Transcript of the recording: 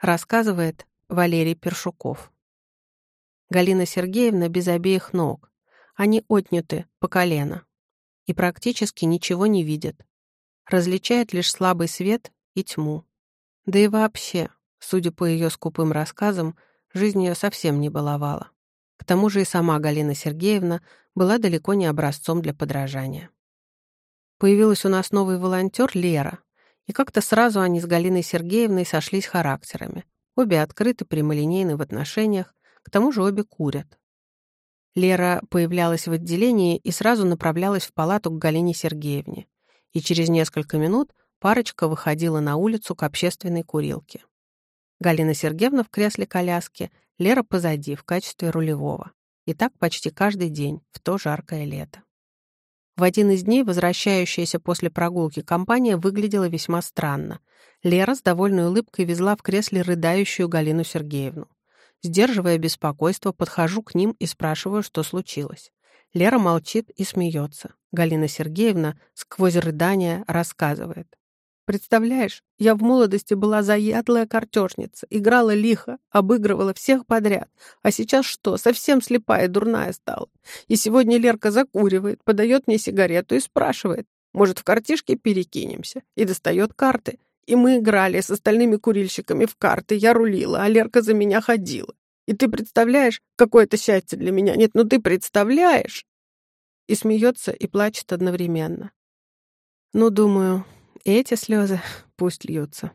Рассказывает Валерий Першуков. Галина Сергеевна без обеих ног. Они отняты по колено. И практически ничего не видят. Различает лишь слабый свет и тьму. Да и вообще, судя по ее скупым рассказам, жизнь ее совсем не баловала. К тому же и сама Галина Сергеевна была далеко не образцом для подражания. Появилась у нас новый волонтер Лера, и как-то сразу они с Галиной Сергеевной сошлись характерами. Обе открыты, прямолинейны в отношениях, к тому же обе курят. Лера появлялась в отделении и сразу направлялась в палату к Галине Сергеевне. И через несколько минут парочка выходила на улицу к общественной курилке. Галина Сергеевна в кресле коляски, Лера позади, в качестве рулевого. И так почти каждый день, в то жаркое лето. В один из дней возвращающаяся после прогулки компания выглядела весьма странно. Лера с довольной улыбкой везла в кресле рыдающую Галину Сергеевну. Сдерживая беспокойство, подхожу к ним и спрашиваю, что случилось. Лера молчит и смеется. Галина Сергеевна сквозь рыдания рассказывает. Представляешь, я в молодости была заядлая картежница, играла лихо, обыгрывала всех подряд. А сейчас что, совсем слепая и дурная стала. И сегодня Лерка закуривает, подает мне сигарету и спрашивает, может, в картишке перекинемся? И достает карты. И мы играли с остальными курильщиками в карты, я рулила, а Лерка за меня ходила. И ты представляешь, какое это счастье для меня? Нет, ну ты представляешь? И смеется, и плачет одновременно. Ну, думаю, эти слезы пусть льются.